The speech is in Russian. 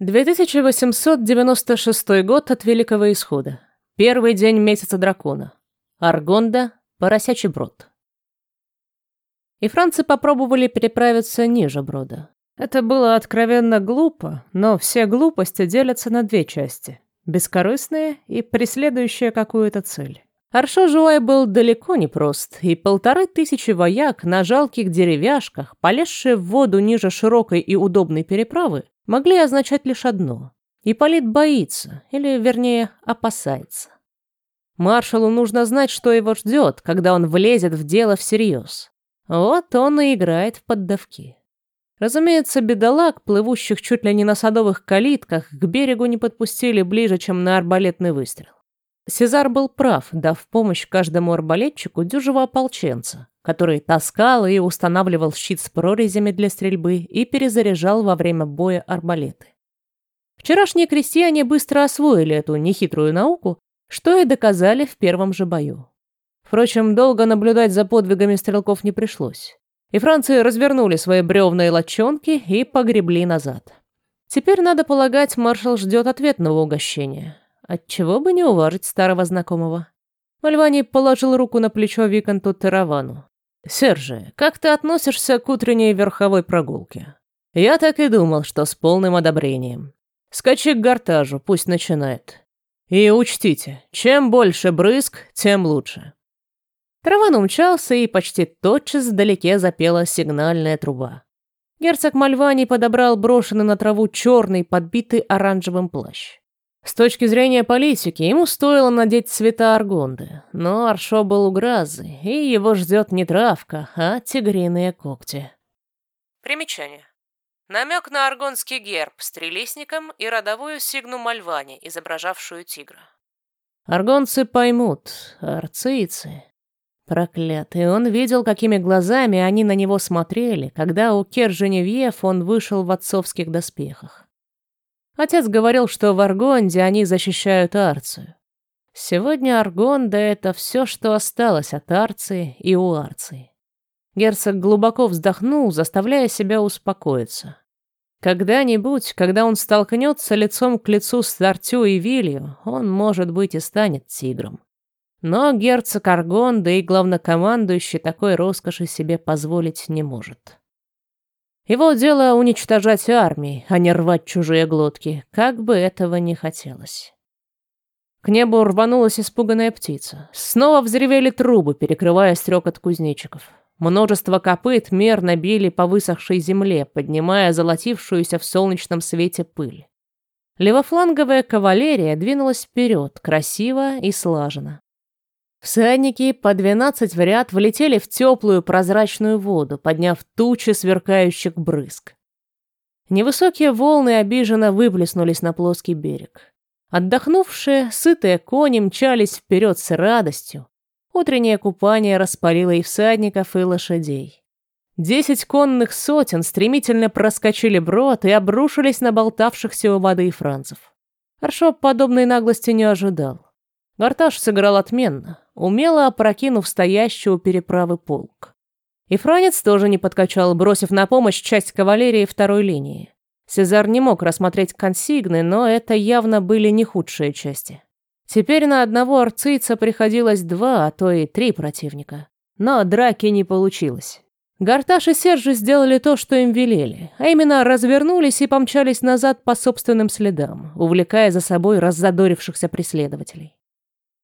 2896 год от Великого Исхода. Первый день месяца дракона. Аргонда, Поросячий брод. И францы попробовали переправиться ниже брода. Это было откровенно глупо, но все глупости делятся на две части. Бескорыстные и преследующие какую-то цель. Аршо Жуай был далеко не прост, и полторы тысячи вояк на жалких деревяшках, полезшие в воду ниже широкой и удобной переправы, могли означать лишь одно. Ипполит боится, или, вернее, опасается. Маршалу нужно знать, что его ждет, когда он влезет в дело всерьез. Вот он и играет в поддавки. Разумеется, бедолаг, плывущих чуть ли не на садовых калитках, к берегу не подпустили ближе, чем на арбалетный выстрел. Сезар был прав, дав помощь каждому арбалетчику дюжего ополченца, который таскал и устанавливал щит с прорезями для стрельбы и перезаряжал во время боя арбалеты. Вчерашние крестьяне быстро освоили эту нехитрую науку, что и доказали в первом же бою. Впрочем, долго наблюдать за подвигами стрелков не пришлось. И францы развернули свои бревные лодчонки и погребли назад. Теперь, надо полагать, маршал ждет ответного угощения. Отчего бы не уважить старого знакомого? Мальвани положил руку на плечо Виконту Таравану. «Сержи, как ты относишься к утренней верховой прогулке?» «Я так и думал, что с полным одобрением. Скачи к гортажу, пусть начинает. И учтите, чем больше брызг, тем лучше». Тараван умчался, и почти тотчас вдалеке запела сигнальная труба. Герцог Мальвани подобрал брошенный на траву черный, подбитый оранжевым плащ. С точки зрения политики, ему стоило надеть цвета Аргонды, но Аршо был у Гразы, и его ждет не травка, а тигриные когти. Примечание. Намек на аргонский герб с трилистником и родовую сигну Мальвани, изображавшую тигра. Аргонцы поймут, арцийцы... Проклятый, он видел, какими глазами они на него смотрели, когда у Кер Женевьев он вышел в отцовских доспехах. Отец говорил, что в Аргонде они защищают Арцию. Сегодня Аргонда — это все, что осталось от Арции и у Арции. Герцог глубоко вздохнул, заставляя себя успокоиться. Когда-нибудь, когда он столкнется лицом к лицу с Артю и Вилью, он, может быть, и станет тигром. Но герцог Аргонда и главнокомандующий такой роскоши себе позволить не может. Его дело уничтожать армии, а не рвать чужие глотки, как бы этого не хотелось. К небу рванулась испуганная птица. Снова взревели трубы, перекрывая стрекот кузнечиков. Множество копыт мерно били по высохшей земле, поднимая золотившуюся в солнечном свете пыль. Левофланговая кавалерия двинулась вперед, красиво и слаженно. Всадники по двенадцать в ряд влетели в теплую прозрачную воду, подняв тучи сверкающих брызг. Невысокие волны обиженно выплеснулись на плоский берег. Отдохнувшие, сытые кони мчались вперед с радостью. Утреннее купание распалило и всадников, и лошадей. Десять конных сотен стремительно проскочили брод и обрушились на болтавшихся у воды францев. Аршоп подобной наглости не ожидал. Гарташ сыграл отменно, умело опрокинув стоящую у переправы полк. И Франец тоже не подкачал, бросив на помощь часть кавалерии второй линии. Сезар не мог рассмотреть консигны, но это явно были не худшие части. Теперь на одного арцийца приходилось два, а то и три противника. Но драки не получилось. Гарташ и Сержи сделали то, что им велели, а именно развернулись и помчались назад по собственным следам, увлекая за собой раззадорившихся преследователей.